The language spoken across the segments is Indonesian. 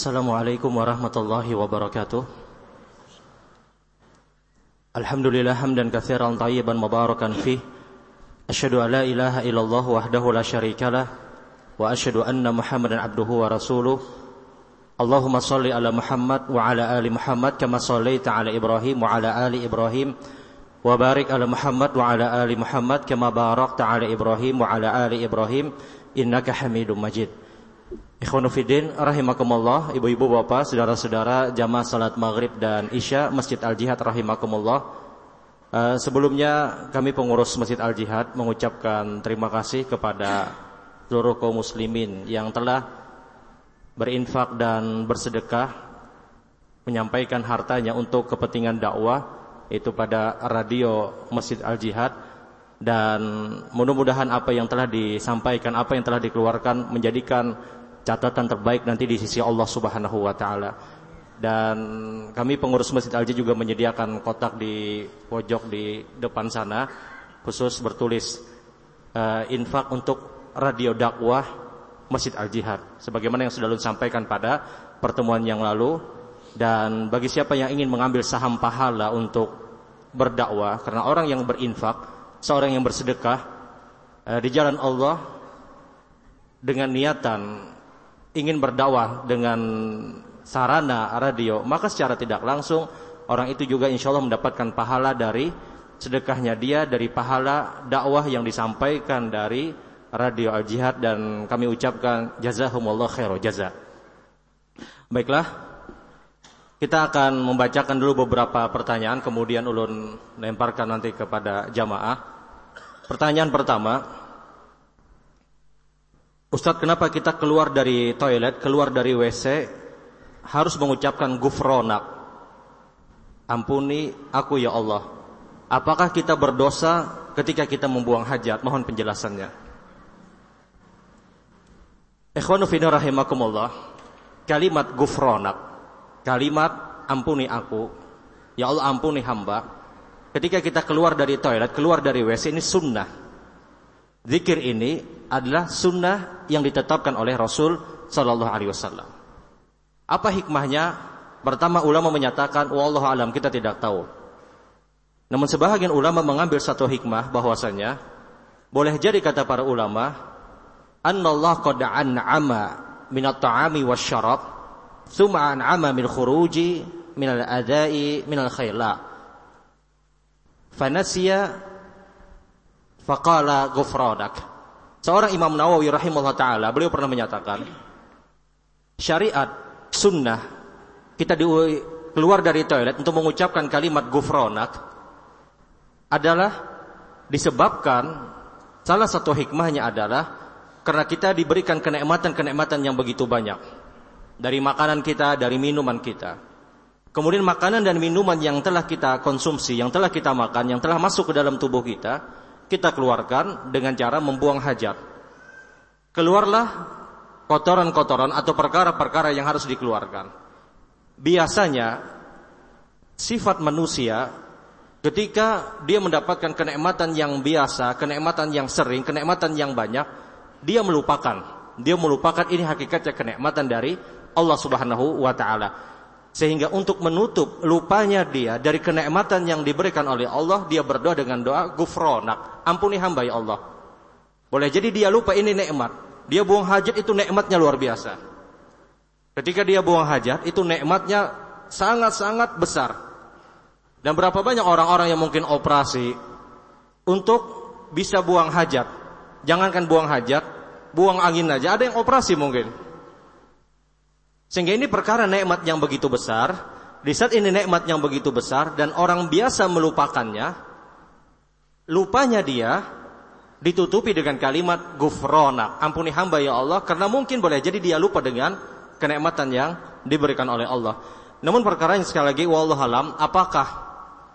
Assalamualaikum warahmatullahi wabarakatuh. Alhamdulillah hamdan katsiran tayyiban mubarakan fih. Asyhadu an la ilaha illallah wahdahu la syarikalah wa asyhadu anna Muhammadan abduhu wa rasuluh. Allahumma salli ala Muhammad wa ala ali Muhammad kama sallaita ala Ibrahim wa ala ali Ibrahim wa barik ala Muhammad wa ala ali Muhammad kama barakta ala Ibrahim wa ala ali Ibrahim innaka Hamidum Majid. Ikhwanuddin rahimakumullah, ibu-ibu bapak, saudara-saudara jamaah salat maghrib dan isya Masjid Al Jihad rahimakumullah. Uh, sebelumnya kami pengurus Masjid Al Jihad mengucapkan terima kasih kepada seluruh kaum muslimin yang telah berinfak dan bersedekah menyampaikan hartanya untuk kepentingan dakwah itu pada radio Masjid Al Jihad dan mudah-mudahan apa yang telah disampaikan, apa yang telah dikeluarkan menjadikan catatan terbaik nanti di sisi Allah Subhanahu wa taala. Dan kami pengurus Masjid Al juga menyediakan kotak di pojok di depan sana khusus bertulis uh, infak untuk radio dakwah Masjid Al Jihad sebagaimana yang sudah lu sampaikan pada pertemuan yang lalu dan bagi siapa yang ingin mengambil saham pahala untuk berdakwah karena orang yang berinfak seorang yang bersedekah uh, di jalan Allah dengan niatan ingin berdakwah dengan sarana radio, maka secara tidak langsung orang itu juga insya Allah mendapatkan pahala dari sedekahnya dia, dari pahala dakwah yang disampaikan dari radio Al Jihad dan kami ucapkan jazahumullah khairu jaza. Baiklah, kita akan membacakan dulu beberapa pertanyaan kemudian ulun lemparkan nanti kepada jamaah. Pertanyaan pertama, Ustadz kenapa kita keluar dari toilet, keluar dari WC harus mengucapkan gufronak. Ampuni aku ya Allah. Apakah kita berdosa ketika kita membuang hajat? Mohon penjelasannya. Ikhwanu fina rahimakumullah. Kalimat gufronak. Kalimat ampuni aku. Ya Allah ampuni hamba. Ketika kita keluar dari toilet, keluar dari WC ini sunnah. Zikir ini adalah sunnah yang ditetapkan oleh Rasul Sallallahu Alaihi Wasallam. Apa hikmahnya? Pertama ulama menyatakan, wallahu alam kita tidak tahu. Namun sebahagian ulama mengambil satu hikmah bahwasanya boleh jadi kata para ulama, Allah qad an'ama min at-ta'ami wasyarab, thumma an'ama min khuruji min al-adai min al-khayla. Fanasiya faqala ghufranak. Seorang Imam Nawawi rahimahullah taala, beliau pernah menyatakan syariat sunnah kita di, keluar dari toilet untuk mengucapkan kalimat gufronak adalah disebabkan salah satu hikmahnya adalah karena kita diberikan kenikmatan-kenikmatan yang begitu banyak dari makanan kita, dari minuman kita. Kemudian makanan dan minuman yang telah kita konsumsi, yang telah kita makan, yang telah masuk ke dalam tubuh kita, kita keluarkan dengan cara membuang hajat. Keluarlah kotoran-kotoran atau perkara-perkara yang harus dikeluarkan. Biasanya sifat manusia ketika dia mendapatkan kenikmatan yang biasa, kenikmatan yang sering, kenikmatan yang banyak, dia melupakan. Dia melupakan ini hakikatnya kenikmatan dari Allah Subhanahu wa taala. Sehingga untuk menutup lupanya dia dari kenikmatan yang diberikan oleh Allah, dia berdoa dengan doa gufronak, ampuni hamba ya Allah. Boleh jadi dia lupa ini nikmat. Dia buang hajat itu nikmatnya luar biasa. Ketika dia buang hajat itu nikmatnya sangat-sangat besar. Dan berapa banyak orang-orang yang mungkin operasi untuk bisa buang hajat. Jangankan buang hajat, buang angin aja. Ada yang operasi mungkin. Sehingga ini perkara nikmat yang begitu besar, di saat ini nikmat yang begitu besar dan orang biasa melupakannya, lupanya dia ditutupi dengan kalimat gufrona, ampuni hamba ya Allah, karena mungkin boleh jadi dia lupa dengan kenikmatan yang diberikan oleh Allah. Namun perkara yang sekali lagi wallahu alam, apakah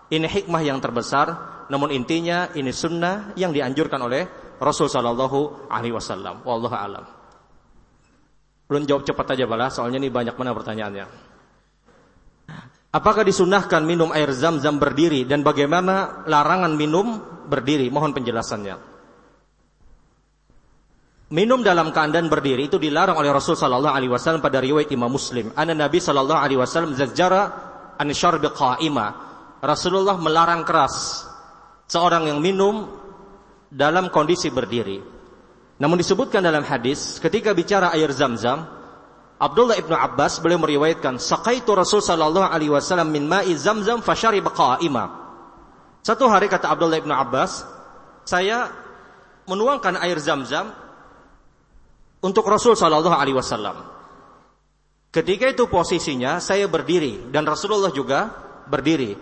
ini hikmah yang terbesar? Namun intinya ini sunnah yang dianjurkan oleh Rasul sallallahu alaihi wasallam. Wallahu alam. Belum jawab cepat aja balas, soalnya ini banyak mana pertanyaannya. Apakah disunahkan minum air zam-zam berdiri dan bagaimana larangan minum berdiri? Mohon penjelasannya. minum dalam keadaan berdiri itu dilarang oleh Rasul sallallahu alaihi wasallam pada riwayat Imam Muslim. Anna Nabi sallallahu alaihi wasallam zajjara an syarbi qa'ima. Rasulullah melarang keras seorang yang minum dalam kondisi berdiri. Namun disebutkan dalam hadis ketika bicara air Zam-Zam, Abdullah ibnu Abbas beliau meriwayatkan, "Saqaitu Rasul sallallahu alaihi wasallam min ma'i Zam-Zam fashariba qa'ima." Satu hari kata Abdullah ibnu Abbas, saya menuangkan air Zam-Zam untuk Rasul Shallallahu Alaihi Wasallam. Ketika itu posisinya saya berdiri dan Rasulullah juga berdiri.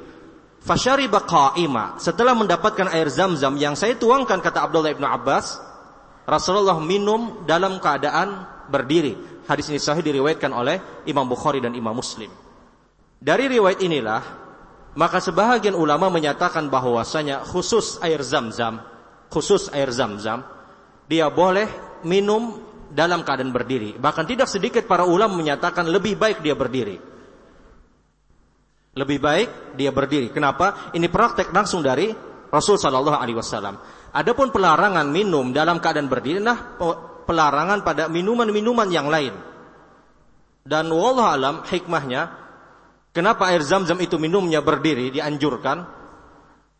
Fashari qa'ima. Setelah mendapatkan air zam-zam yang saya tuangkan kata Abdullah ibnu Abbas, Rasulullah minum dalam keadaan berdiri. Hadis ini sahih diriwayatkan oleh Imam Bukhari dan Imam Muslim. Dari riwayat inilah, maka sebahagian ulama menyatakan bahwasanya khusus air zam-zam, khusus air zam-zam, dia boleh minum dalam keadaan berdiri. Bahkan tidak sedikit para ulama menyatakan lebih baik dia berdiri. Lebih baik dia berdiri. Kenapa? Ini praktek langsung dari Rasul Shallallahu Alaihi Wasallam. Adapun pelarangan minum dalam keadaan berdiri, nah pelarangan pada minuman-minuman yang lain. Dan wallah alam hikmahnya, kenapa air zam-zam itu minumnya berdiri dianjurkan?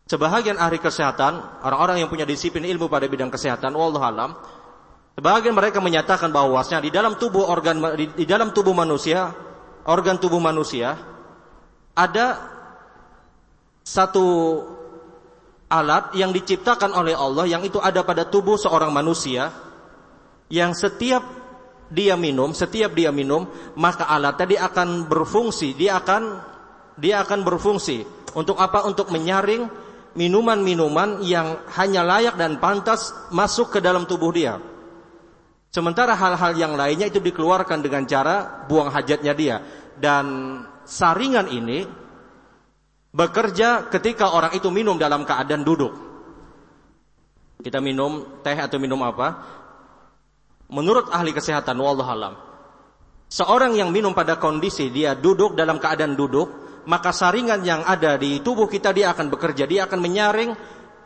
Sebahagian ahli kesehatan, orang-orang yang punya disiplin ilmu pada bidang kesehatan, wallah alam, Sebagian mereka menyatakan bahwasanya di dalam tubuh organ di, di dalam tubuh manusia, organ tubuh manusia ada satu alat yang diciptakan oleh Allah yang itu ada pada tubuh seorang manusia yang setiap dia minum, setiap dia minum, maka alat tadi akan berfungsi, dia akan dia akan berfungsi untuk apa? Untuk menyaring minuman-minuman yang hanya layak dan pantas masuk ke dalam tubuh dia. Sementara hal-hal yang lainnya itu dikeluarkan dengan cara buang hajatnya dia. Dan saringan ini bekerja ketika orang itu minum dalam keadaan duduk. Kita minum teh atau minum apa? Menurut ahli kesehatan wallahualam, seorang yang minum pada kondisi dia duduk dalam keadaan duduk, maka saringan yang ada di tubuh kita dia akan bekerja, dia akan menyaring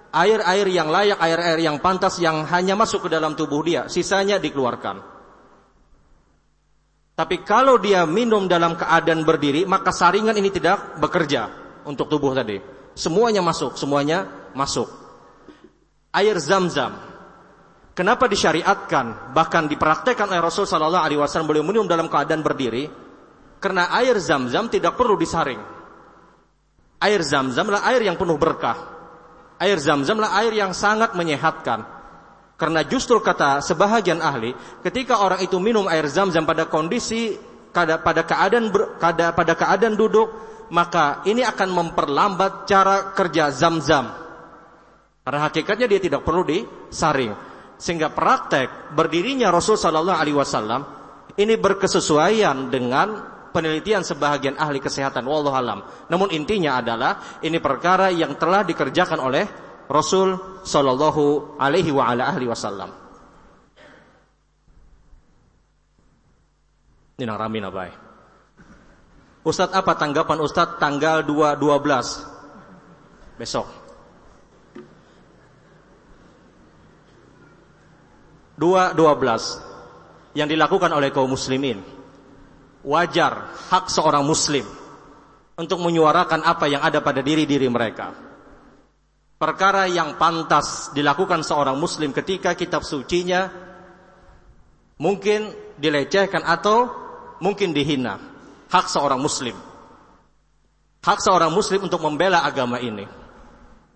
air-air yang layak, air-air yang pantas yang hanya masuk ke dalam tubuh dia, sisanya dikeluarkan. Tapi kalau dia minum dalam keadaan berdiri, maka saringan ini tidak bekerja untuk tubuh tadi. Semuanya masuk, semuanya masuk. Air zam-zam. Kenapa disyariatkan, bahkan dipraktekkan oleh Rasul Sallallahu Alaihi Wasallam beliau minum dalam keadaan berdiri? Karena air zam-zam tidak perlu disaring. Air zam-zam adalah air yang penuh berkah air zam-zamlah air yang sangat menyehatkan. Karena justru kata sebahagian ahli, ketika orang itu minum air zam-zam pada kondisi pada, keadaan pada keadaan duduk, maka ini akan memperlambat cara kerja zam-zam. Karena hakikatnya dia tidak perlu disaring. Sehingga praktek berdirinya Rasul Sallallahu Alaihi Wasallam ini berkesesuaian dengan penelitian sebahagian ahli kesehatan wallahu alam. Namun intinya adalah ini perkara yang telah dikerjakan oleh Rasul sallallahu alaihi wa ala ahli wasallam. Ini nang ya? Ustadz apa tanggapan Ustadz tanggal 2 12 besok? 2 12 yang dilakukan oleh kaum muslimin wajar hak seorang muslim untuk menyuarakan apa yang ada pada diri-diri mereka. Perkara yang pantas dilakukan seorang muslim ketika kitab sucinya mungkin dilecehkan atau mungkin dihina. Hak seorang muslim. Hak seorang muslim untuk membela agama ini.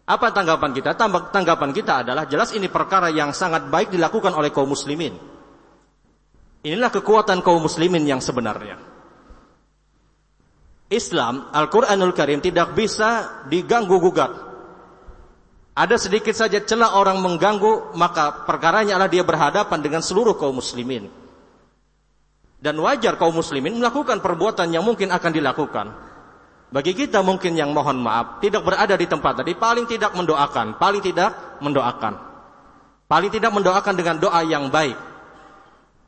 Apa tanggapan kita? Tanggapan kita adalah jelas ini perkara yang sangat baik dilakukan oleh kaum muslimin. Inilah kekuatan kaum muslimin yang sebenarnya. Islam, Al-Quranul Karim tidak bisa diganggu gugat. Ada sedikit saja celah orang mengganggu, maka perkaranya adalah dia berhadapan dengan seluruh kaum muslimin. Dan wajar kaum muslimin melakukan perbuatan yang mungkin akan dilakukan. Bagi kita mungkin yang mohon maaf, tidak berada di tempat tadi, paling tidak mendoakan, paling tidak mendoakan. Paling tidak mendoakan dengan doa yang baik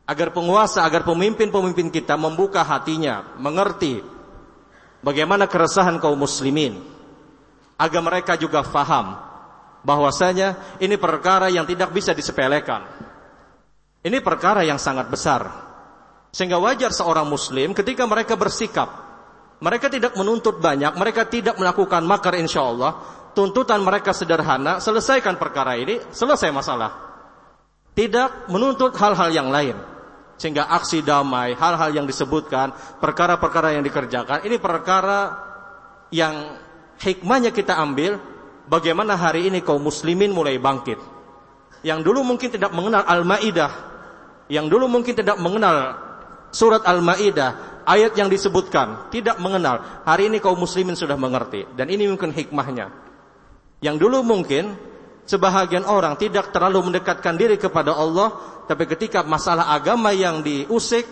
agar penguasa, agar pemimpin-pemimpin kita membuka hatinya, mengerti bagaimana keresahan kaum muslimin, agar mereka juga faham bahwasanya ini perkara yang tidak bisa disepelekan. Ini perkara yang sangat besar. Sehingga wajar seorang muslim ketika mereka bersikap. Mereka tidak menuntut banyak, mereka tidak melakukan makar insya Allah. Tuntutan mereka sederhana, selesaikan perkara ini, selesai masalah. Tidak menuntut hal-hal yang lain. Sehingga aksi damai, hal-hal yang disebutkan, perkara-perkara yang dikerjakan, ini perkara yang hikmahnya kita ambil, bagaimana hari ini kaum muslimin mulai bangkit. Yang dulu mungkin tidak mengenal Al-Ma'idah, yang dulu mungkin tidak mengenal surat Al-Maidah, ayat yang disebutkan, tidak mengenal. Hari ini kaum muslimin sudah mengerti dan ini mungkin hikmahnya. Yang dulu mungkin sebahagian orang tidak terlalu mendekatkan diri kepada Allah, tapi ketika masalah agama yang diusik,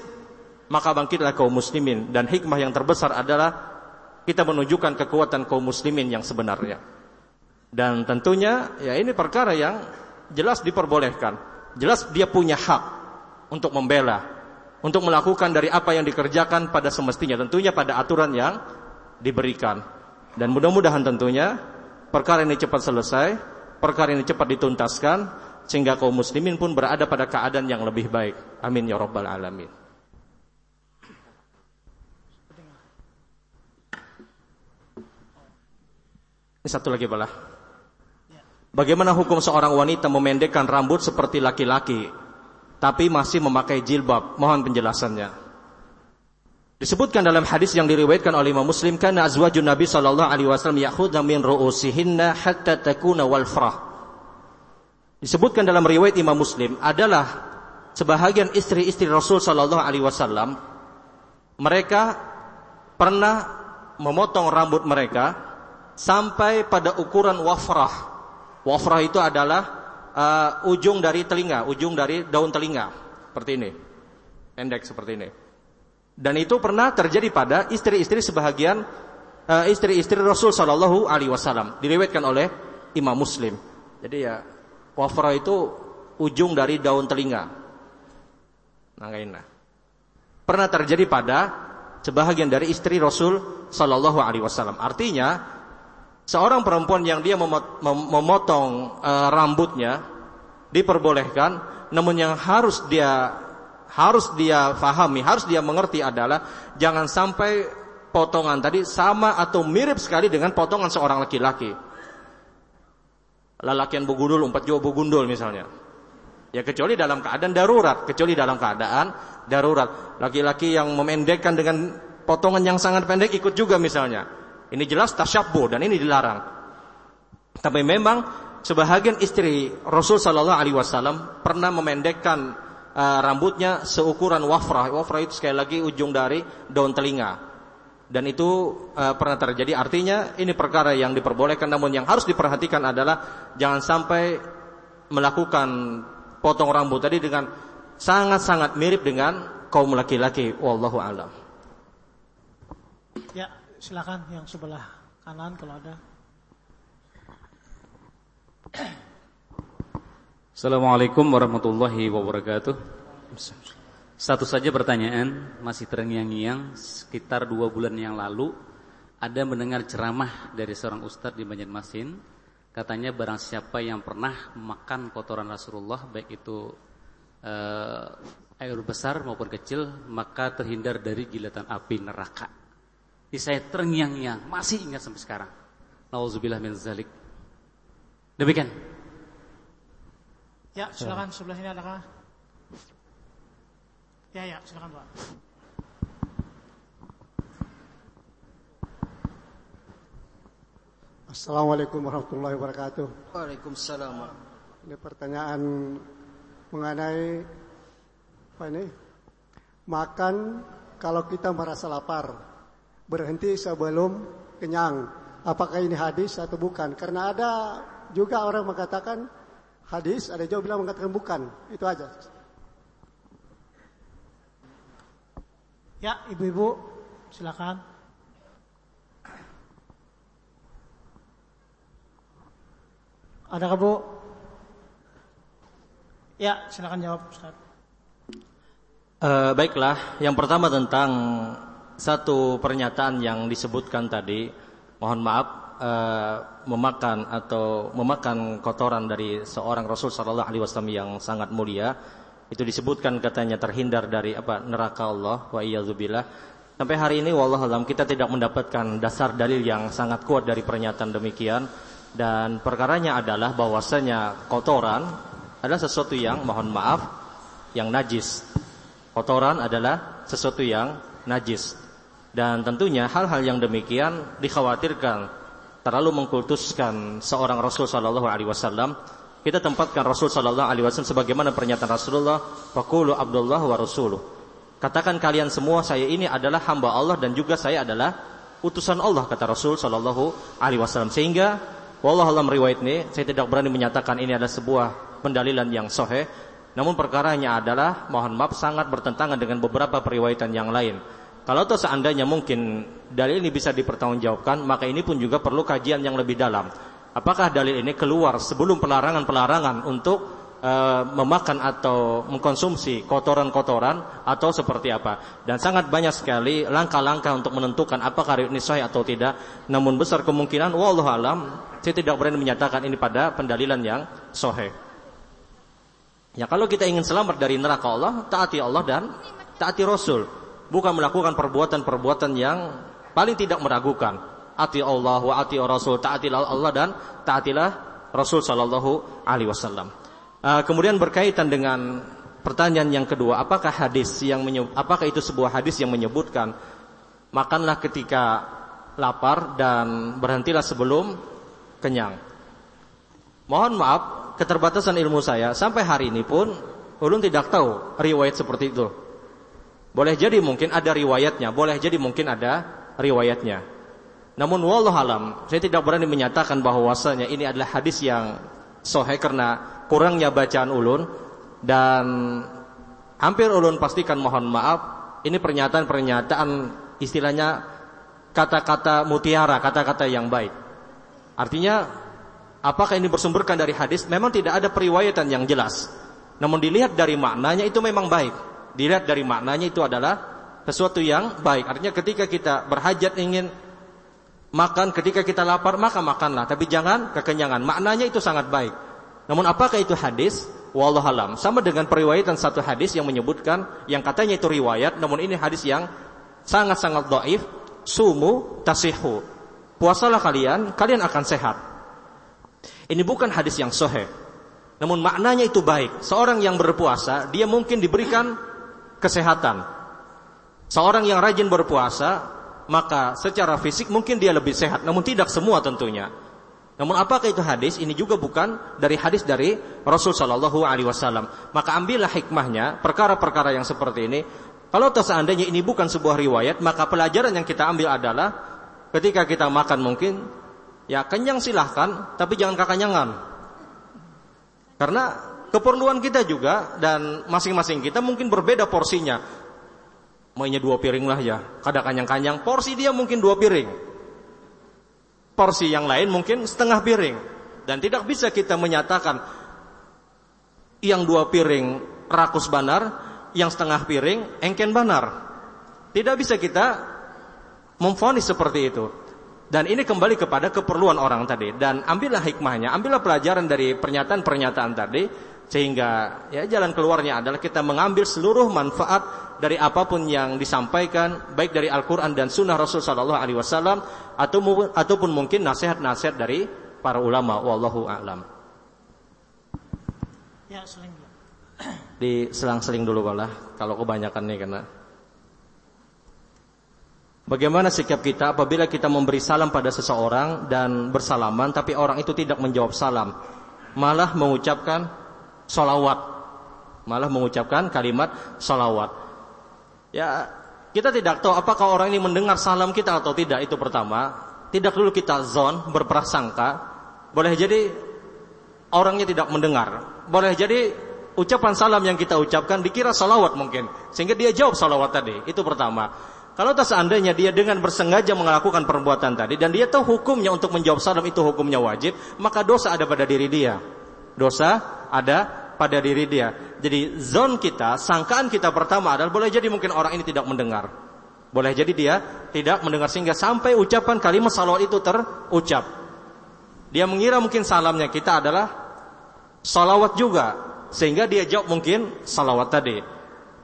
maka bangkitlah kaum muslimin dan hikmah yang terbesar adalah kita menunjukkan kekuatan kaum muslimin yang sebenarnya. Dan tentunya ya ini perkara yang jelas diperbolehkan. Jelas dia punya hak untuk membela, untuk melakukan dari apa yang dikerjakan pada semestinya, tentunya pada aturan yang diberikan. Dan mudah-mudahan tentunya perkara ini cepat selesai, perkara ini cepat dituntaskan, sehingga kaum muslimin pun berada pada keadaan yang lebih baik. Amin ya rabbal alamin. Ini satu lagi balah. Bagaimana hukum seorang wanita memendekkan rambut seperti laki-laki tapi masih memakai jilbab. Mohon penjelasannya. Disebutkan dalam hadis yang diriwayatkan oleh Imam Muslim karena azwajun Nabi sallallahu alaihi wasallam ya'khudna min ru'usihinna hatta takuna walfrah. Disebutkan dalam riwayat Imam Muslim adalah sebahagian istri-istri Rasul sallallahu alaihi wasallam mereka pernah memotong rambut mereka sampai pada ukuran wafrah. Wafrah itu adalah uh, ujung dari telinga, ujung dari daun telinga, seperti ini, pendek seperti ini. Dan itu pernah terjadi pada istri-istri sebahagian uh, istri-istri Rasul Shallallahu Alaihi Wasallam, diriwayatkan oleh Imam Muslim. Jadi ya wafra itu ujung dari daun telinga. Nah, nah. Pernah terjadi pada sebahagian dari istri Rasul Shallallahu Alaihi Wasallam. Artinya seorang perempuan yang dia memotong uh, rambutnya diperbolehkan, namun yang harus dia harus dia fahami, harus dia mengerti adalah jangan sampai potongan tadi sama atau mirip sekali dengan potongan seorang laki-laki. Lalakian bugundul, umpat jauh bugundul misalnya. Ya kecuali dalam keadaan darurat, kecuali dalam keadaan darurat. Laki-laki yang memendekkan dengan potongan yang sangat pendek ikut juga misalnya. Ini jelas tasyabbuh dan ini dilarang. Tapi memang sebahagian istri Rasul Shallallahu Alaihi Wasallam pernah memendekkan uh, rambutnya seukuran wafrah. Wafrah itu sekali lagi ujung dari daun telinga. Dan itu uh, pernah terjadi. Artinya ini perkara yang diperbolehkan. Namun yang harus diperhatikan adalah jangan sampai melakukan potong rambut tadi dengan sangat-sangat mirip dengan kaum laki-laki. Wallahu a'lam. Ya, silakan yang sebelah kanan kalau ada. Assalamualaikum warahmatullahi wabarakatuh. Satu saja pertanyaan, masih terngiang-ngiang. Sekitar dua bulan yang lalu, ada mendengar ceramah dari seorang ustadz di Banjarmasin. Katanya barang siapa yang pernah makan kotoran Rasulullah, baik itu uh, air besar maupun kecil, maka terhindar dari gilatan api neraka. Ini saya terngiang-ngiang, masih ingat sampai sekarang. Nauzubillah min zalik. Demikian. Ya, silakan sebelah sini adakah? Ya, ya, silakan Pak. Assalamualaikum warahmatullahi wabarakatuh. Waalaikumsalam. Ini pertanyaan mengenai apa ini? Makan kalau kita merasa lapar berhenti sebelum kenyang. Apakah ini hadis atau bukan? Karena ada juga orang mengatakan hadis, ada juga bilang mengatakan bukan. Itu aja. Ya, ibu-ibu, silakan. Ada Bu? Ya, silakan jawab Ustaz. Uh, baiklah, yang pertama tentang satu pernyataan yang disebutkan tadi, mohon maaf uh, memakan atau memakan kotoran dari seorang Rasul Shallallahu Alaihi Wasallam yang sangat mulia, itu disebutkan katanya terhindar dari apa neraka Allah wa iyadzubillah sampai hari ini wallahualam kita tidak mendapatkan dasar dalil yang sangat kuat dari pernyataan demikian. Dan perkaranya adalah bahwasanya kotoran adalah sesuatu yang mohon maaf yang najis. Kotoran adalah sesuatu yang najis dan tentunya hal-hal yang demikian dikhawatirkan terlalu mengkultuskan seorang Rasul Shallallahu Alaihi Wasallam kita tempatkan Rasul Sallallahu Alaihi Wasallam sebagaimana pernyataan Rasulullah, Fakulu Abdullah wa Rasuluh. Katakan kalian semua saya ini adalah hamba Allah dan juga saya adalah utusan Allah kata Rasul Sallallahu Alaihi Wasallam. Sehingga, wallah alam riwayat ini saya tidak berani menyatakan ini adalah sebuah pendalilan yang sahih. Namun perkaranya adalah mohon maaf sangat bertentangan dengan beberapa periwayatan yang lain. Kalau toh seandainya mungkin dalil ini bisa dipertanggungjawabkan, maka ini pun juga perlu kajian yang lebih dalam. Apakah dalil ini keluar sebelum pelarangan-pelarangan untuk e, memakan atau mengkonsumsi kotoran-kotoran atau seperti apa? Dan sangat banyak sekali langkah-langkah untuk menentukan apakah ini sahih atau tidak. Namun besar kemungkinan wallahu alam saya tidak berani menyatakan ini pada pendalilan yang sahih. Ya kalau kita ingin selamat dari neraka Allah, taati Allah dan taati Rasul, bukan melakukan perbuatan-perbuatan yang paling tidak meragukan ati Allah wa ati Rasul, taatilah Allah dan taatilah Rasul sallallahu alaihi wasallam. Uh, kemudian berkaitan dengan pertanyaan yang kedua, apakah hadis yang menyebut, apakah itu sebuah hadis yang menyebutkan makanlah ketika lapar dan berhentilah sebelum kenyang. Mohon maaf, keterbatasan ilmu saya sampai hari ini pun ulun tidak tahu riwayat seperti itu. Boleh jadi mungkin ada riwayatnya, boleh jadi mungkin ada riwayatnya. Namun wallah alam, saya tidak berani menyatakan bahwasanya ini adalah hadis yang sahih karena kurangnya bacaan ulun dan hampir ulun pastikan mohon maaf ini pernyataan-pernyataan istilahnya kata-kata mutiara, kata-kata yang baik. Artinya apakah ini bersumberkan dari hadis? Memang tidak ada periwayatan yang jelas. Namun dilihat dari maknanya itu memang baik. Dilihat dari maknanya itu adalah sesuatu yang baik. Artinya ketika kita berhajat ingin Makan ketika kita lapar, maka makanlah. Tapi jangan kekenyangan. Maknanya itu sangat baik. Namun apakah itu hadis? Wallahualam. Sama dengan periwayatan satu hadis yang menyebutkan, yang katanya itu riwayat, namun ini hadis yang sangat-sangat doif. Sumu tasihu. Puasalah kalian, kalian akan sehat. Ini bukan hadis yang sohe. Namun maknanya itu baik. Seorang yang berpuasa, dia mungkin diberikan kesehatan. Seorang yang rajin berpuasa, maka secara fisik mungkin dia lebih sehat, namun tidak semua tentunya. Namun apakah itu hadis? Ini juga bukan dari hadis dari Rasul Shallallahu Alaihi Wasallam. Maka ambillah hikmahnya perkara-perkara yang seperti ini. Kalau seandainya ini bukan sebuah riwayat, maka pelajaran yang kita ambil adalah ketika kita makan mungkin ya kenyang silahkan, tapi jangan kekenyangan. Karena keperluan kita juga dan masing-masing kita mungkin berbeda porsinya mainnya dua piring lah ya. Kadang kanyang-kanyang, porsi dia mungkin dua piring. Porsi yang lain mungkin setengah piring. Dan tidak bisa kita menyatakan yang dua piring rakus banar, yang setengah piring engken banar. Tidak bisa kita memfonis seperti itu. Dan ini kembali kepada keperluan orang tadi. Dan ambillah hikmahnya, ambillah pelajaran dari pernyataan-pernyataan tadi. Sehingga ya jalan keluarnya adalah kita mengambil seluruh manfaat dari apa pun yang disampaikan baik dari Al-Qur'an dan sunnah Rasul sallallahu alaihi wasallam atau ataupun mungkin nasihat-nasihat dari para ulama wallahu a'lam. Ya, seling dulu. Di selang-seling dulu lah kalau kebanyakan nih karena Bagaimana sikap kita apabila kita memberi salam pada seseorang dan bersalaman tapi orang itu tidak menjawab salam malah mengucapkan solawat malah mengucapkan kalimat solawat Ya, kita tidak tahu apakah orang ini mendengar salam kita atau tidak itu pertama. Tidak dulu kita zon berprasangka. Boleh jadi orangnya tidak mendengar. Boleh jadi ucapan salam yang kita ucapkan dikira salawat mungkin. Sehingga dia jawab salawat tadi. Itu pertama. Kalau tak seandainya dia dengan bersengaja melakukan perbuatan tadi dan dia tahu hukumnya untuk menjawab salam itu hukumnya wajib, maka dosa ada pada diri dia. Dosa ada pada diri dia. Jadi zon kita, sangkaan kita pertama adalah boleh jadi mungkin orang ini tidak mendengar. Boleh jadi dia tidak mendengar sehingga sampai ucapan kalimat salawat itu terucap. Dia mengira mungkin salamnya kita adalah salawat juga. sehingga dia jawab mungkin salawat tadi.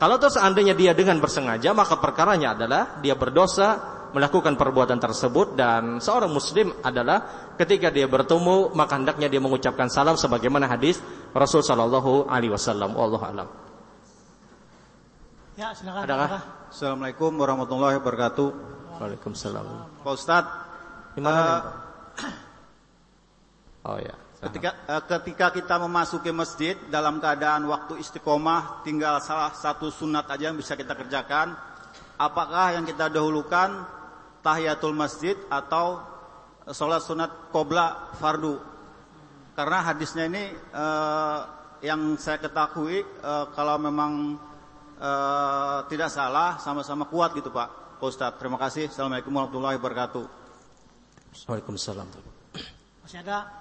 Kalau tuh seandainya dia dengan bersengaja maka perkaranya adalah dia berdosa melakukan perbuatan tersebut dan seorang muslim adalah ketika dia bertemu maka hendaknya dia mengucapkan salam sebagaimana hadis Rasul sallallahu alaihi wasallam. Wallahu alam. Ya, silakan. Adakah? Assalamualaikum warahmatullahi wabarakatuh. Waalaikumsalam. Pak Ustadz, Di mana? Eh? Oh ya. ketika, eh, ketika kita memasuki masjid dalam keadaan waktu istiqomah, tinggal salah satu sunat aja yang bisa kita kerjakan. Apakah yang kita dahulukan tahiyatul masjid atau sholat sunat qobla fardu? Karena hadisnya ini eh, yang saya ketahui eh, kalau memang eh, tidak salah sama-sama kuat gitu Pak. Pak Ustadz, terima kasih. Assalamualaikum warahmatullahi wabarakatuh. Waalaikumsalam. Masih ada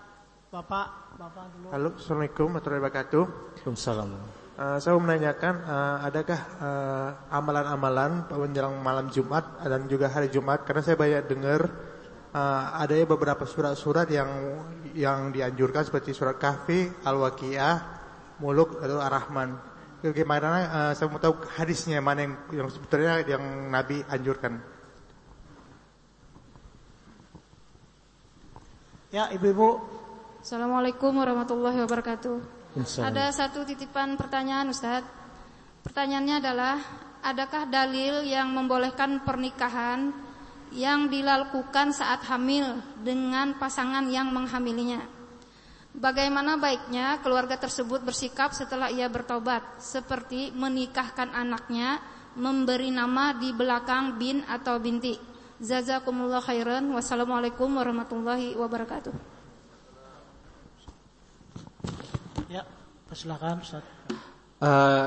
Bapak, Bapak dulu. Halo, Assalamualaikum warahmatullahi wabarakatuh. Waalaikumsalam. Eh, saya mau menanyakan, eh, adakah eh, amalan-amalan menjelang malam Jumat dan juga hari Jumat? Karena saya banyak dengar eh, ada ya beberapa surat-surat yang yang dianjurkan seperti surat Kahfi, Al-Waqiah, Muluk atau Ar-Rahman. Bagaimana? eh, saya mau tahu hadisnya mana yang, yang sebetulnya yang Nabi anjurkan. Ya, Ibu-ibu. Assalamualaikum warahmatullahi wabarakatuh. Ada satu titipan pertanyaan Ustadz. Pertanyaannya adalah, adakah dalil yang membolehkan pernikahan yang dilakukan saat hamil dengan pasangan yang menghamilinya? Bagaimana baiknya keluarga tersebut bersikap setelah ia bertobat, seperti menikahkan anaknya, memberi nama di belakang bin atau binti. Jazakumullah khairan. Wassalamualaikum warahmatullahi wabarakatuh. Ya, silakan Ustaz. Eh,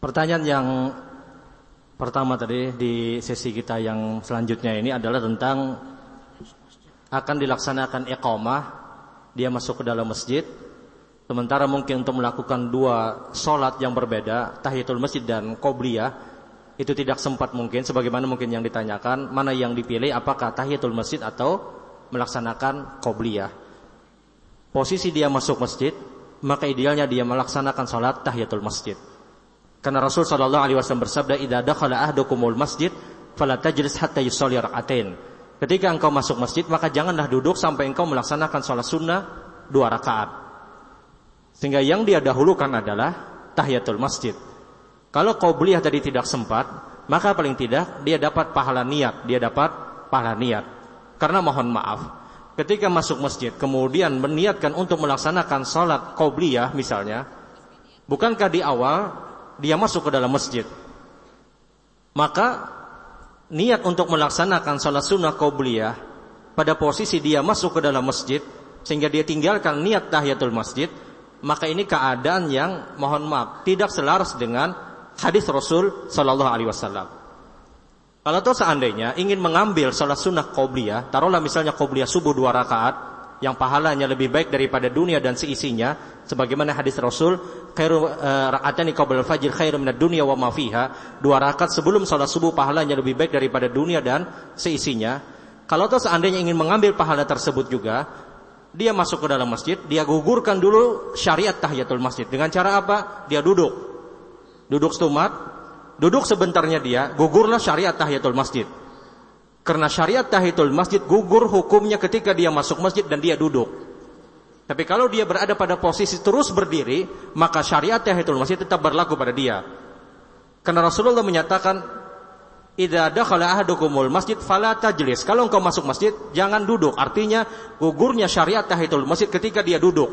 pertanyaan yang pertama tadi di sesi kita yang selanjutnya ini adalah tentang akan dilaksanakan iqamah dia masuk ke dalam masjid. Sementara mungkin untuk melakukan dua solat yang berbeda tahiyatul masjid dan qobliyah itu tidak sempat mungkin. Sebagaimana mungkin yang ditanyakan mana yang dipilih apakah tahiyatul masjid atau melaksanakan qobliyah posisi dia masuk masjid maka idealnya dia melaksanakan salat tahiyatul masjid. Karena Rasul sallallahu alaihi wasallam bersabda idza dakhala ahdukumul masjid fala tajlis hatta yusalli rak'atain. Ketika engkau masuk masjid maka janganlah duduk sampai engkau melaksanakan salat sunnah dua rakaat. Sehingga yang dia dahulukan adalah tahiyatul masjid. Kalau qobliyah tadi tidak sempat, maka paling tidak dia dapat pahala niat, dia dapat pahala niat. Karena mohon maaf, ketika masuk masjid kemudian meniatkan untuk melaksanakan sholat qobliyah misalnya, bukankah di awal dia masuk ke dalam masjid? Maka niat untuk melaksanakan sholat sunnah qobliyah pada posisi dia masuk ke dalam masjid sehingga dia tinggalkan niat tahiyatul masjid, maka ini keadaan yang mohon maaf tidak selaras dengan hadis Rasul Shallallahu Alaihi Wasallam. Kalau tuh seandainya ingin mengambil salat sunnah qobliyah, taruhlah misalnya qobliyah subuh dua rakaat, yang pahalanya lebih baik daripada dunia dan seisinya, sebagaimana hadis Rasul, khairu uh, rakaatani qabla fajr khairu minad dunya wa ma fiha, dua rakaat sebelum salat subuh pahalanya lebih baik daripada dunia dan seisinya. Kalau tuh seandainya ingin mengambil pahala tersebut juga, dia masuk ke dalam masjid, dia gugurkan dulu syariat tahiyatul masjid. Dengan cara apa? Dia duduk. Duduk stumat, duduk sebentarnya dia, gugurlah syariat tahiyatul masjid. Karena syariat tahiyatul masjid gugur hukumnya ketika dia masuk masjid dan dia duduk. Tapi kalau dia berada pada posisi terus berdiri, maka syariat tahiyatul masjid tetap berlaku pada dia. Karena Rasulullah menyatakan, "Idza dakhala ahadukumul masjid fala tajlis." Kalau engkau masuk masjid, jangan duduk. Artinya gugurnya syariat tahiyatul masjid ketika dia duduk.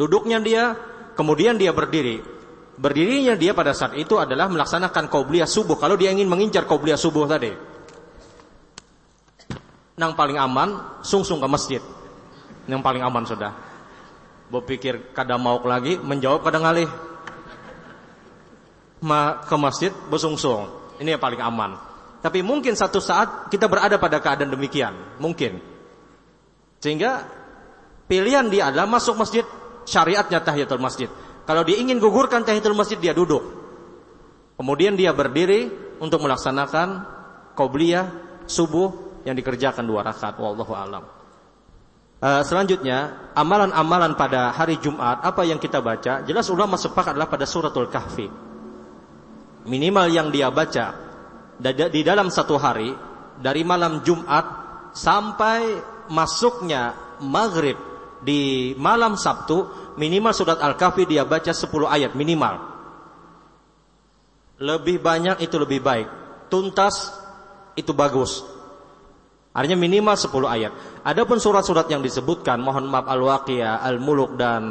Duduknya dia, kemudian dia berdiri. Berdirinya dia pada saat itu adalah melaksanakan qobliyah subuh. Kalau dia ingin mengincar qobliyah subuh tadi. Yang paling aman, sungsung ke masjid. Yang paling aman sudah. Berpikir kadang mau lagi, menjawab kadang ngalih. Ma ke masjid bersungsung. Ini yang paling aman. Tapi mungkin satu saat kita berada pada keadaan demikian. Mungkin. Sehingga pilihan dia adalah masuk masjid syariatnya tahiyatul masjid. Kalau dia ingin gugurkan tahiyatul masjid dia duduk. Kemudian dia berdiri untuk melaksanakan qobliyah subuh yang dikerjakan dua rakaat. Wallahu alam. Uh, selanjutnya, amalan-amalan pada hari Jumat, apa yang kita baca? Jelas ulama sepakat adalah pada suratul kahfi. Minimal yang dia baca di dalam satu hari, dari malam Jumat sampai masuknya maghrib di malam Sabtu, minimal surat Al-Kahfi dia baca 10 ayat minimal. Lebih banyak itu lebih baik. Tuntas itu bagus. Artinya minimal 10 ayat. Adapun surat-surat yang disebutkan, mohon maaf Al-Waqiah, Al-Muluk dan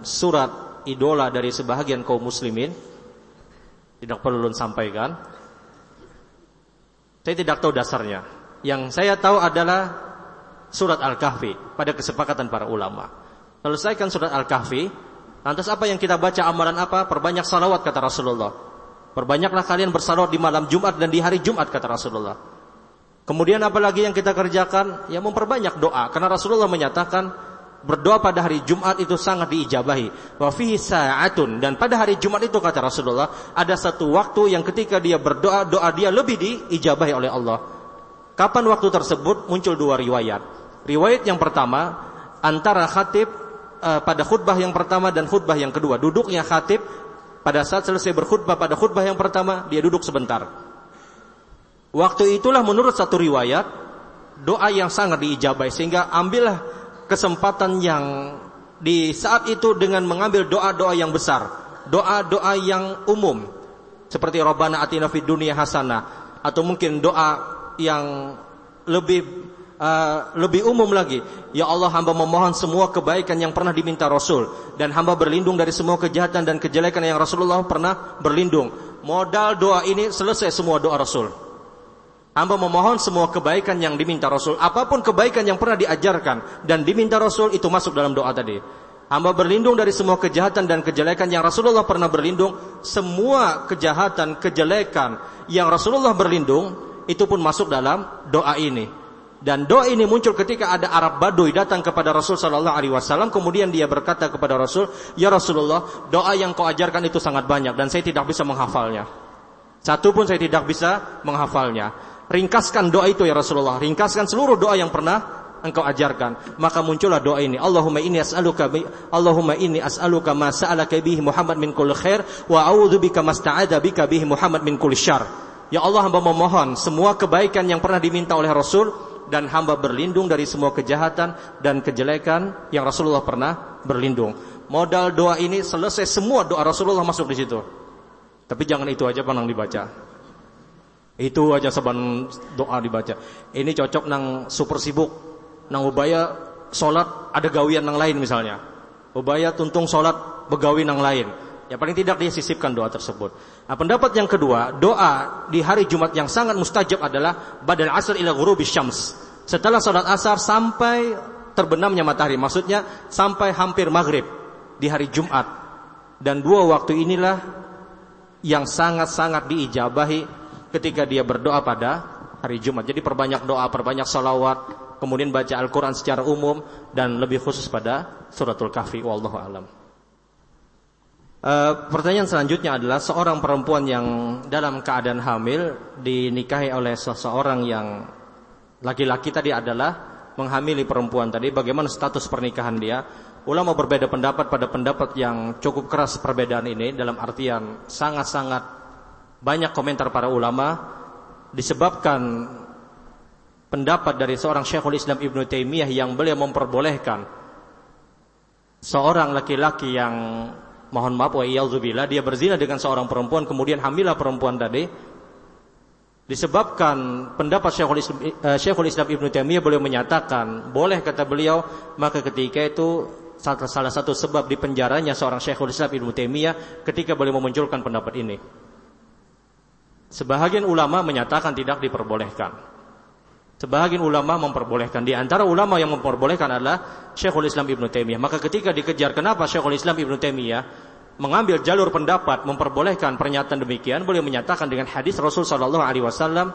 surat idola dari sebahagian kaum muslimin tidak perlu sampaikan. Saya tidak tahu dasarnya. Yang saya tahu adalah surat Al-Kahfi pada kesepakatan para ulama. Selesaikan surat Al-Kahfi, lantas apa yang kita baca amalan apa? Perbanyak salawat kata Rasulullah. Perbanyaklah kalian bersalawat di malam Jumat dan di hari Jumat kata Rasulullah. Kemudian apalagi yang kita kerjakan? Ya memperbanyak doa. Karena Rasulullah menyatakan berdoa pada hari Jumat itu sangat diijabahi. Wa fihi sa'atun dan pada hari Jumat itu kata Rasulullah ada satu waktu yang ketika dia berdoa doa dia lebih diijabahi oleh Allah. Kapan waktu tersebut? Muncul dua riwayat. Riwayat yang pertama antara khatib uh, pada khutbah yang pertama dan khutbah yang kedua. Duduknya khatib pada saat selesai berkhutbah pada khutbah yang pertama dia duduk sebentar. Waktu itulah menurut satu riwayat doa yang sangat diijabai sehingga ambillah kesempatan yang di saat itu dengan mengambil doa-doa yang besar, doa-doa yang umum seperti Rabbana atina fid dunya hasanah atau mungkin doa yang lebih uh, lebih umum lagi. Ya Allah hamba memohon semua kebaikan yang pernah diminta Rasul dan hamba berlindung dari semua kejahatan dan kejelekan yang Rasulullah pernah berlindung. Modal doa ini selesai semua doa Rasul. Hamba memohon semua kebaikan yang diminta Rasul. Apa pun kebaikan yang pernah diajarkan dan diminta Rasul itu masuk dalam doa tadi. Hamba berlindung dari semua kejahatan dan kejelekan yang Rasulullah pernah berlindung. Semua kejahatan, kejelekan yang Rasulullah berlindung itu pun masuk dalam doa ini. Dan doa ini muncul ketika ada Arab Baduy datang kepada Rasul Sallallahu Alaihi Wasallam, kemudian dia berkata kepada Rasul, Ya Rasulullah, doa yang kau ajarkan itu sangat banyak dan saya tidak bisa menghafalnya. Satu pun saya tidak bisa menghafalnya. Ringkaskan doa itu ya Rasulullah. Ringkaskan seluruh doa yang pernah engkau ajarkan. Maka muncullah doa ini. Allahumma inni as'aluka Allahumma inni as'aluka ma sa'alaka bihi Muhammad min kulli khair wa a'udzu bika masta'adza bika bihi Muhammad min kulli syarr. Ya Allah hamba memohon semua kebaikan yang pernah diminta oleh Rasul dan hamba berlindung dari semua kejahatan dan kejelekan yang Rasulullah pernah berlindung. Modal doa ini selesai semua doa Rasulullah masuk di situ. Tapi jangan itu aja pandang dibaca. Itu aja seban doa dibaca. Ini cocok nang super sibuk. Nang ubaya solat ada gawian nang lain misalnya. Ubaya tuntung solat begawi nang lain. Ya paling tidak dia sisipkan doa tersebut. Nah, pendapat yang kedua, doa di hari Jumat yang sangat mustajab adalah badal asr ila ghurubi syams. Setelah salat asar sampai terbenamnya matahari, maksudnya sampai hampir maghrib di hari Jumat. Dan dua waktu inilah yang sangat-sangat diijabahi ketika dia berdoa pada hari Jumat. Jadi perbanyak doa, perbanyak salawat, kemudian baca Al-Quran secara umum dan lebih khusus pada suratul kahfi. Wallahu alam. Uh, pertanyaan selanjutnya adalah seorang perempuan yang dalam keadaan hamil dinikahi oleh seseorang yang laki-laki tadi adalah menghamili perempuan tadi bagaimana status pernikahan dia? Ulama berbeda pendapat pada pendapat yang cukup keras perbedaan ini dalam artian sangat-sangat banyak komentar para ulama disebabkan pendapat dari seorang Syekhul Islam Ibnu Taimiyah yang beliau memperbolehkan seorang laki-laki yang mohon maaf wa iyadzubillah dia berzina dengan seorang perempuan kemudian hamilah perempuan tadi disebabkan pendapat Syekhul Islam, uh, Syekhul Islam Ibnu Taimiyah beliau menyatakan boleh kata beliau maka ketika itu salah satu sebab dipenjaranya seorang Syekhul Islam Ibnu Taimiyah ketika beliau memunculkan pendapat ini Sebahagian ulama menyatakan tidak diperbolehkan. Sebahagian ulama memperbolehkan. Di antara ulama yang memperbolehkan adalah Syekhul Islam Ibn Taimiyah. Maka ketika dikejar kenapa Syekhul Islam Ibn Taimiyah mengambil jalur pendapat memperbolehkan pernyataan demikian, boleh menyatakan dengan hadis Rasul Shallallahu Alaihi Wasallam,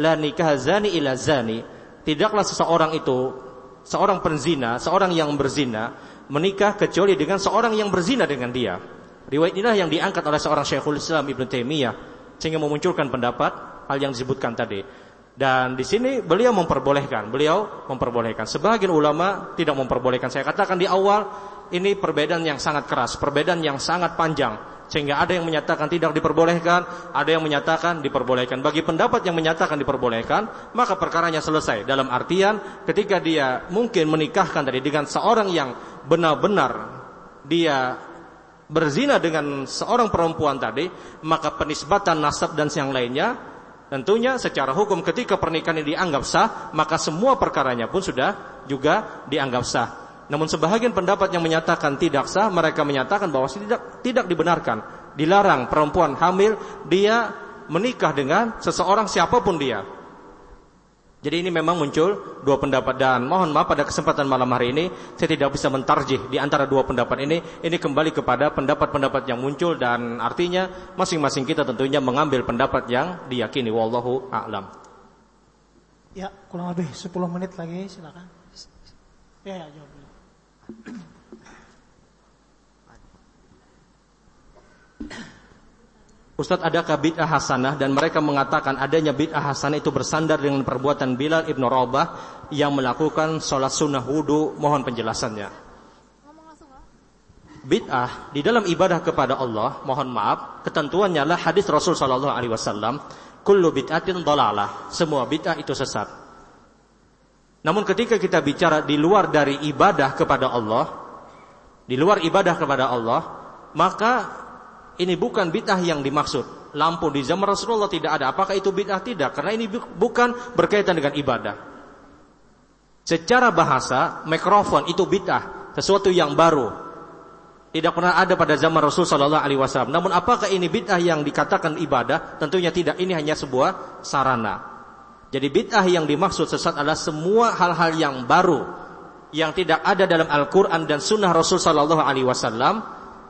la nikah zani ila zani. Tidaklah seseorang itu seorang penzina, seorang yang berzina menikah kecuali dengan seorang yang berzina dengan dia. Riwayat inilah yang diangkat oleh seorang Syekhul Islam Ibn Taimiyah sehingga memunculkan pendapat hal yang disebutkan tadi. Dan di sini beliau memperbolehkan, beliau memperbolehkan. Sebagian ulama tidak memperbolehkan. Saya katakan di awal ini perbedaan yang sangat keras, perbedaan yang sangat panjang. Sehingga ada yang menyatakan tidak diperbolehkan, ada yang menyatakan diperbolehkan. Bagi pendapat yang menyatakan diperbolehkan, maka perkaranya selesai. Dalam artian ketika dia mungkin menikahkan tadi dengan seorang yang benar-benar dia berzina dengan seorang perempuan tadi, maka penisbatan nasab dan yang lainnya Tentunya secara hukum ketika pernikahan ini dianggap sah, maka semua perkaranya pun sudah juga dianggap sah. Namun sebahagian pendapat yang menyatakan tidak sah, mereka menyatakan bahwa tidak tidak dibenarkan, dilarang perempuan hamil dia menikah dengan seseorang siapa pun dia. Jadi ini memang muncul dua pendapat dan mohon maaf pada kesempatan malam hari ini saya tidak bisa mentarjih di antara dua pendapat ini. Ini kembali kepada pendapat-pendapat yang muncul dan artinya masing-masing kita tentunya mengambil pendapat yang diyakini wallahu a'lam. Ya, kurang lebih 10 menit lagi silakan. Ya, ya jawab. Ustadz adakah bid'ah hasanah? Dan mereka mengatakan adanya bid'ah hasanah itu bersandar dengan perbuatan Bilal ibn Rabah yang melakukan sholat sunnah wudhu mohon penjelasannya. Bid'ah di dalam ibadah kepada Allah mohon maaf ketentuannya adalah hadis Rasul Shallallahu Alaihi Wasallam kullu bid'atin dalalah. Semua bid'ah itu sesat. Namun ketika kita bicara di luar dari ibadah kepada Allah di luar ibadah kepada Allah maka ini bukan bid'ah yang dimaksud. Lampu di zaman Rasulullah tidak ada. Apakah itu bid'ah? Tidak. Karena ini bukan berkaitan dengan ibadah. Secara bahasa, mikrofon itu bid'ah. Sesuatu yang baru. Tidak pernah ada pada zaman Rasul Sallallahu Alaihi Wasallam. Namun apakah ini bid'ah yang dikatakan ibadah? Tentunya tidak. Ini hanya sebuah sarana. Jadi bid'ah yang dimaksud sesat adalah semua hal-hal yang baru yang tidak ada dalam Al-Quran dan Sunnah Rasul Sallallahu Alaihi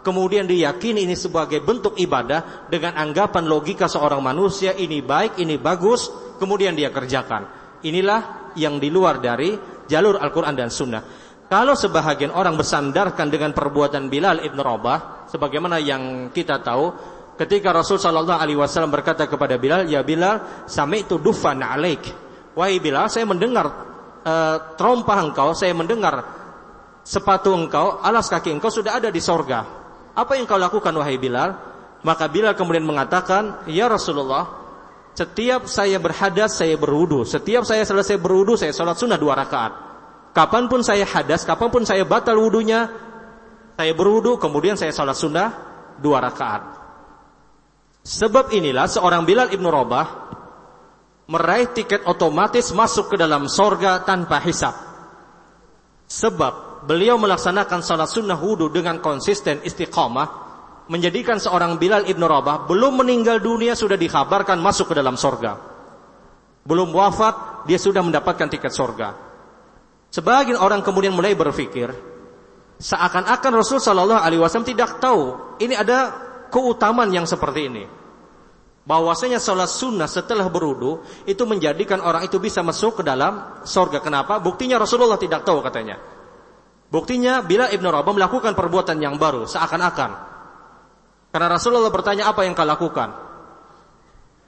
kemudian diyakini ini sebagai bentuk ibadah dengan anggapan logika seorang manusia ini baik, ini bagus, kemudian dia kerjakan. Inilah yang di luar dari jalur Al-Quran dan Sunnah. Kalau sebahagian orang bersandarkan dengan perbuatan Bilal ibn Rabah, sebagaimana yang kita tahu, ketika Rasul Shallallahu Alaihi Wasallam berkata kepada Bilal, ya Bilal, sami itu dufan alaik. Wahai Bilal, saya mendengar uh, trompah engkau, saya mendengar sepatu engkau, alas kaki engkau sudah ada di sorga. Apa yang kau lakukan wahai Bilal? Maka Bilal kemudian mengatakan, Ya Rasulullah, setiap saya berhadas saya berwudu. Setiap saya selesai berwudu saya sholat sunnah dua rakaat. Kapan pun saya hadas, kapan pun saya batal wudunya, saya berwudu kemudian saya sholat sunnah dua rakaat. Sebab inilah seorang Bilal ibnu Robah meraih tiket otomatis masuk ke dalam sorga tanpa hisap. Sebab beliau melaksanakan salat sunnah wudhu dengan konsisten istiqamah, menjadikan seorang Bilal ibn Rabah belum meninggal dunia sudah dikabarkan masuk ke dalam sorga. Belum wafat, dia sudah mendapatkan tiket sorga. Sebagian orang kemudian mulai berpikir, seakan-akan Rasul Shallallahu Alaihi Wasallam tidak tahu ini ada keutamaan yang seperti ini. Bahwasanya sholat sunnah setelah berudu itu menjadikan orang itu bisa masuk ke dalam sorga. Kenapa? Buktinya Rasulullah tidak tahu katanya. Buktinya bila Ibnu Rabah melakukan perbuatan yang baru seakan-akan. Karena Rasulullah bertanya apa yang kau lakukan?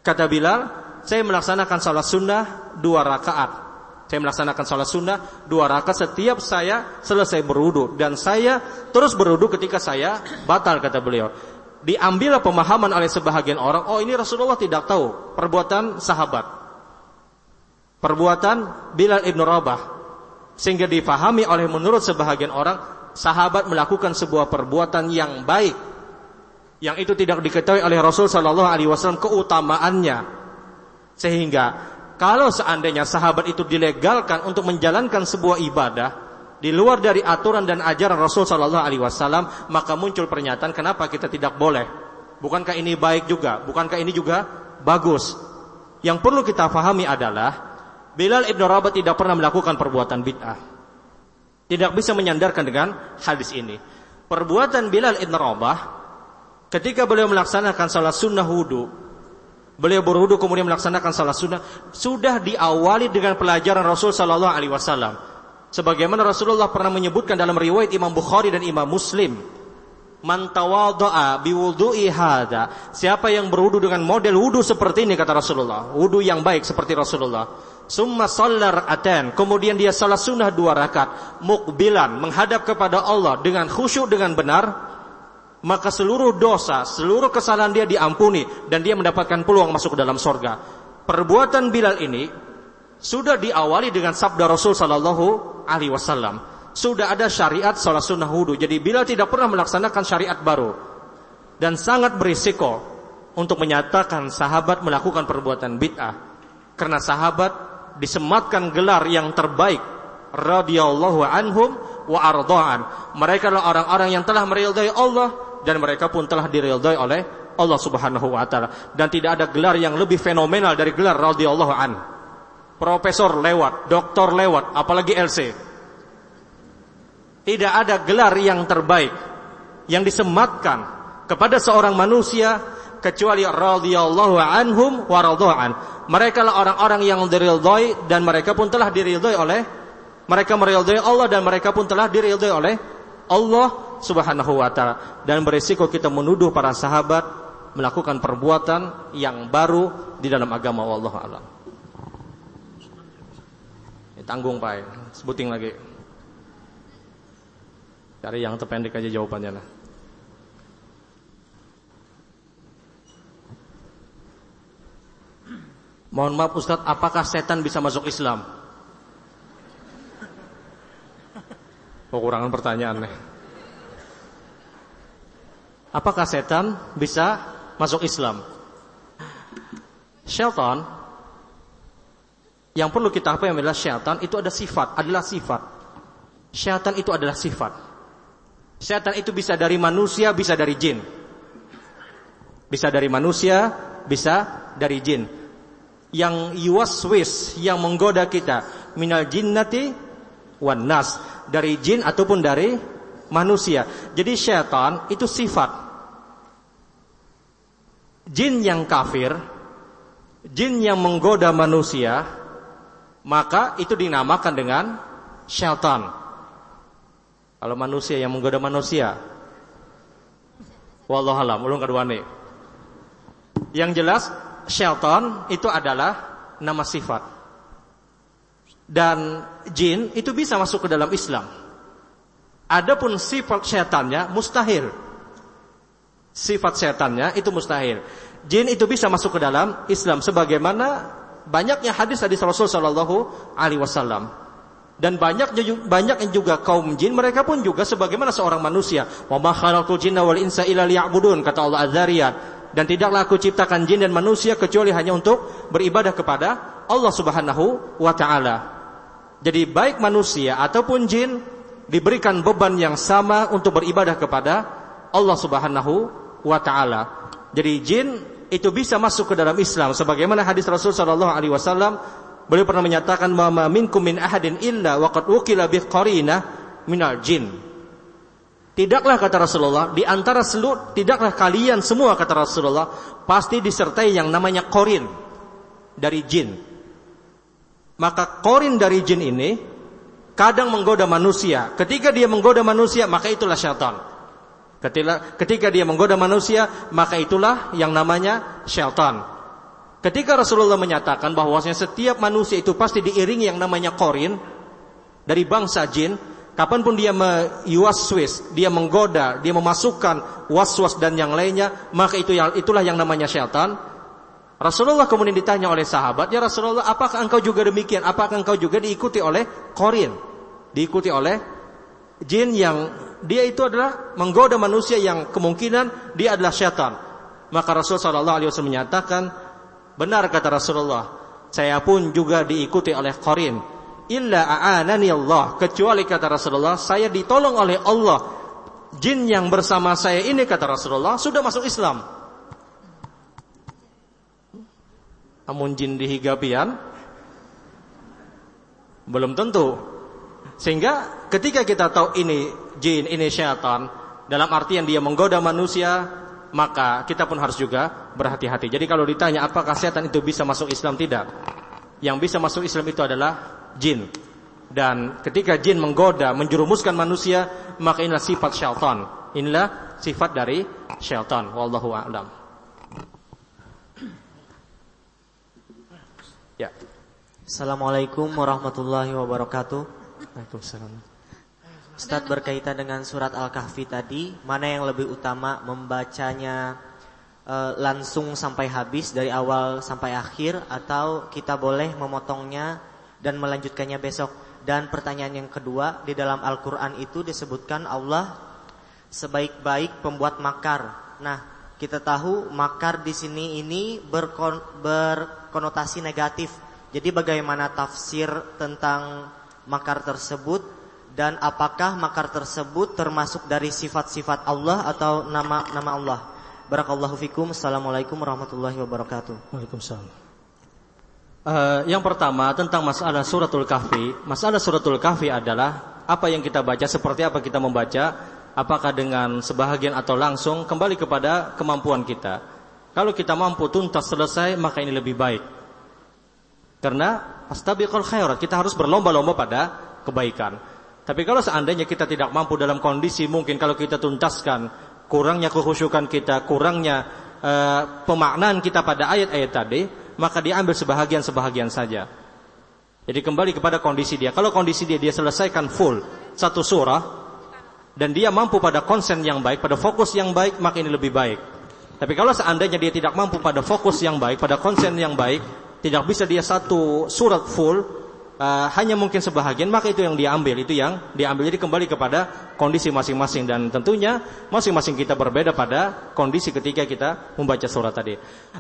Kata Bilal, saya melaksanakan salat sunnah dua rakaat. Saya melaksanakan salat sunnah dua rakaat setiap saya selesai berudu dan saya terus berudu ketika saya batal kata beliau. Diambil pemahaman oleh sebahagian orang, oh ini Rasulullah tidak tahu perbuatan sahabat. Perbuatan Bilal ibnu Rabah sehingga difahami oleh menurut sebahagian orang sahabat melakukan sebuah perbuatan yang baik. Yang itu tidak diketahui oleh Rasul Shallallahu Alaihi Wasallam keutamaannya. Sehingga kalau seandainya sahabat itu dilegalkan untuk menjalankan sebuah ibadah di luar dari aturan dan ajaran Rasul Shallallahu Alaihi Wasallam maka muncul pernyataan kenapa kita tidak boleh? Bukankah ini baik juga? Bukankah ini juga bagus? Yang perlu kita pahami adalah Bilal ibn Rabah tidak pernah melakukan perbuatan bid'ah. Tidak bisa menyandarkan dengan hadis ini. Perbuatan Bilal ibn Rabah ketika beliau melaksanakan salat sunnah wudhu, beliau berwudhu kemudian melaksanakan salat sunnah, sudah diawali dengan pelajaran Rasul Sallallahu Alaihi Wasallam. Sebagaimana Rasulullah pernah menyebutkan dalam riwayat Imam Bukhari dan Imam Muslim, Man tawadha'a biwudu'i hadza. Siapa yang berwudu dengan model wudu seperti ini kata Rasulullah, wudu yang baik seperti Rasulullah. Summa sallar aten. Kemudian dia salat sunnah dua rakaat. Mukbilan. Menghadap kepada Allah dengan khusyuk dengan benar. Maka seluruh dosa, seluruh kesalahan dia diampuni. Dan dia mendapatkan peluang masuk ke dalam sorga. Perbuatan Bilal ini sudah diawali dengan sabda Rasul Sallallahu Alaihi Wasallam sudah ada syariat salat sunnah wudhu. Jadi bila tidak pernah melaksanakan syariat baru dan sangat berisiko untuk menyatakan sahabat melakukan perbuatan bid'ah karena sahabat disematkan gelar yang terbaik radhiyallahu anhum wa ardaan. Mereka adalah orang-orang yang telah meridai Allah dan mereka pun telah diridai oleh Allah Subhanahu wa taala dan tidak ada gelar yang lebih fenomenal dari gelar radhiyallahu an. Profesor lewat, doktor lewat, apalagi LC. Tidak ada gelar yang terbaik yang disematkan kepada seorang manusia kecuali radhiyallahu anhum wa radhaan. Mereka lah orang-orang yang diridhai dan mereka pun telah diridhai oleh mereka meridhai Allah dan mereka pun telah diridhai oleh Allah Subhanahu wa taala. Dan berisiko kita menuduh para sahabat melakukan perbuatan yang baru di dalam agama Allah alam. Tanggung Pak, sebuting lagi. Cari yang terpendek aja jawabannya lah. Mohon maaf Ustadz, apakah setan bisa masuk Islam? Kekurangan pertanyaan nih. Apakah setan bisa masuk Islam? Syaitan yang perlu kita apa yang adalah syaitan itu ada sifat, adalah sifat. Syaitan itu adalah sifat. Setan itu bisa dari manusia, bisa dari jin. Bisa dari manusia, bisa dari jin. Yang yuwaswis, yang menggoda kita. Minal jinnati wan nas. Dari jin ataupun dari manusia. Jadi setan itu sifat. Jin yang kafir, jin yang menggoda manusia, maka itu dinamakan dengan syaitan. Kalau manusia yang menggoda manusia. Wallahualam, ulun kedua nih. Yang jelas syaitan itu adalah nama sifat. Dan jin itu bisa masuk ke dalam Islam. Adapun sifat syaitannya mustahil. Sifat syaitannya itu mustahil. Jin itu bisa masuk ke dalam Islam sebagaimana banyaknya hadis hadis Rasul Shallallahu Alaihi Wasallam. Dan banyak banyak yang juga kaum jin mereka pun juga sebagaimana seorang manusia. Wa ma khalaqul jinna wal insa illa liya'budun kata Allah Az-Zariyat. Dan tidaklah aku ciptakan jin dan manusia kecuali hanya untuk beribadah kepada Allah Subhanahu wa taala. Jadi baik manusia ataupun jin diberikan beban yang sama untuk beribadah kepada Allah Subhanahu wa taala. Jadi jin itu bisa masuk ke dalam Islam sebagaimana hadis Rasul sallallahu alaihi wasallam Beliau pernah menyatakan mama minkum min ahadin illa waqad ukila bi qarina minal jin. Tidaklah kata Rasulullah di antara seluruh tidaklah kalian semua kata Rasulullah pasti disertai yang namanya korin dari jin. Maka korin dari jin ini kadang menggoda manusia. Ketika dia menggoda manusia maka itulah syaitan. Ketika dia menggoda manusia maka itulah yang namanya syaitan. Ketika Rasulullah menyatakan bahwasanya setiap manusia itu pasti diiringi yang namanya korin dari bangsa jin, kapan pun dia meyuaswis, dia menggoda, dia memasukkan waswas dan yang lainnya, maka itu yang itulah yang namanya syaitan. Rasulullah kemudian ditanya oleh sahabat, ya Rasulullah, apakah engkau juga demikian? Apakah engkau juga diikuti oleh korin? Diikuti oleh jin yang dia itu adalah menggoda manusia yang kemungkinan dia adalah syaitan. Maka Rasulullah Wasallam menyatakan, Benar kata Rasulullah, saya pun juga diikuti oleh Qarin. Illa a'anani Allah, kecuali kata Rasulullah, saya ditolong oleh Allah. Jin yang bersama saya ini kata Rasulullah sudah masuk Islam. Namun jin dihigapian belum tentu. Sehingga ketika kita tahu ini jin, ini syaitan, dalam artian dia menggoda manusia, maka kita pun harus juga berhati-hati. Jadi kalau ditanya apakah setan itu bisa masuk Islam tidak? Yang bisa masuk Islam itu adalah jin. Dan ketika jin menggoda, menjerumuskan manusia, maka inilah sifat syaitan. Inilah sifat dari syaitan. Wallahu a'lam. Ya. Assalamualaikum warahmatullahi wabarakatuh. Waalaikumsalam. Ustaz berkaitan dengan surat Al-Kahfi tadi, mana yang lebih utama membacanya e, langsung sampai habis dari awal sampai akhir atau kita boleh memotongnya dan melanjutkannya besok? Dan pertanyaan yang kedua, di dalam Al-Quran itu disebutkan Allah sebaik-baik pembuat makar. Nah, kita tahu makar di sini ini berkon berkonotasi negatif. Jadi bagaimana tafsir tentang makar tersebut dan apakah makar tersebut termasuk dari sifat-sifat Allah atau nama-nama Allah? Barakallahu fikum. Assalamualaikum warahmatullahi wabarakatuh. Waalaikumsalam. Uh, yang pertama tentang masalah suratul kahfi Masalah suratul kahfi adalah Apa yang kita baca, seperti apa kita membaca Apakah dengan sebahagian atau langsung Kembali kepada kemampuan kita Kalau kita mampu tuntas selesai Maka ini lebih baik Karena Astabiqul khairat Kita harus berlomba-lomba pada kebaikan Tapi kalau seandainya kita tidak mampu dalam kondisi Mungkin kalau kita tuntaskan Kurangnya kehusukan kita Kurangnya uh, pemaknaan kita pada ayat-ayat tadi maka diambil sebahagian-sebahagian saja. Jadi kembali kepada kondisi dia. Kalau kondisi dia dia selesaikan full satu surah dan dia mampu pada konsen yang baik, pada fokus yang baik, maka ini lebih baik. Tapi kalau seandainya dia tidak mampu pada fokus yang baik, pada konsen yang baik, tidak bisa dia satu surat full, uh, hanya mungkin sebahagian maka itu yang diambil itu yang diambil jadi kembali kepada kondisi masing-masing dan tentunya masing-masing kita berbeda pada kondisi ketika kita membaca surat tadi.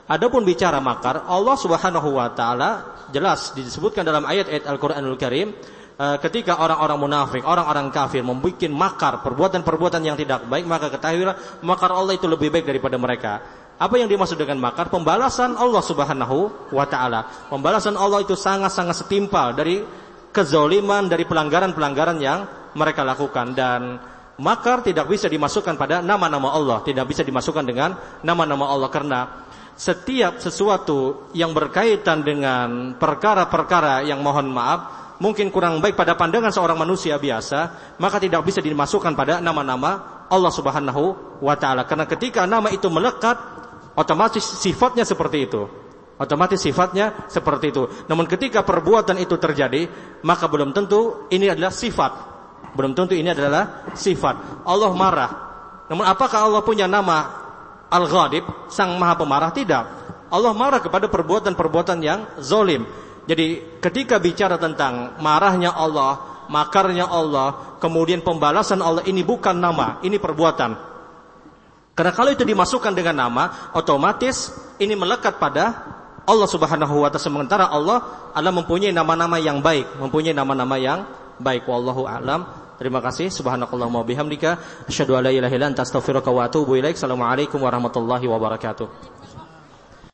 Adapun bicara makar Allah Subhanahu wa taala jelas disebutkan dalam ayat-ayat Al-Qur'anul Karim uh, ketika orang-orang munafik, orang-orang kafir membuat makar, perbuatan-perbuatan yang tidak baik, maka ketahuilah makar Allah itu lebih baik daripada mereka. Apa yang dimaksud dengan makar? Pembalasan Allah Subhanahu wa taala. Pembalasan Allah itu sangat-sangat setimpal dari kezoliman, dari pelanggaran-pelanggaran yang mereka lakukan dan makar tidak bisa dimasukkan pada nama-nama Allah, tidak bisa dimasukkan dengan nama-nama Allah karena setiap sesuatu yang berkaitan dengan perkara-perkara yang mohon maaf mungkin kurang baik pada pandangan seorang manusia biasa, maka tidak bisa dimasukkan pada nama-nama Allah Subhanahu wa taala. Karena ketika nama itu melekat otomatis sifatnya seperti itu. Otomatis sifatnya seperti itu. Namun ketika perbuatan itu terjadi, maka belum tentu ini adalah sifat. Belum tentu ini adalah sifat. Allah marah. Namun apakah Allah punya nama Al-Ghadib, Sang Maha Pemarah? Tidak. Allah marah kepada perbuatan-perbuatan yang zolim. Jadi ketika bicara tentang marahnya Allah, makarnya Allah, kemudian pembalasan Allah, ini bukan nama, ini perbuatan. Karena kalau itu dimasukkan dengan nama, otomatis ini melekat pada Allah Subhanahu wa taala sementara Allah adalah mempunyai nama-nama yang baik, mempunyai nama-nama yang baik. Wallahu a'lam. Terima kasih. Subhanakallahumma bihamdika asyhadu an la ilaha illa anta astaghfiruka wa atubu ilaik. Assalamualaikum warahmatullahi wabarakatuh.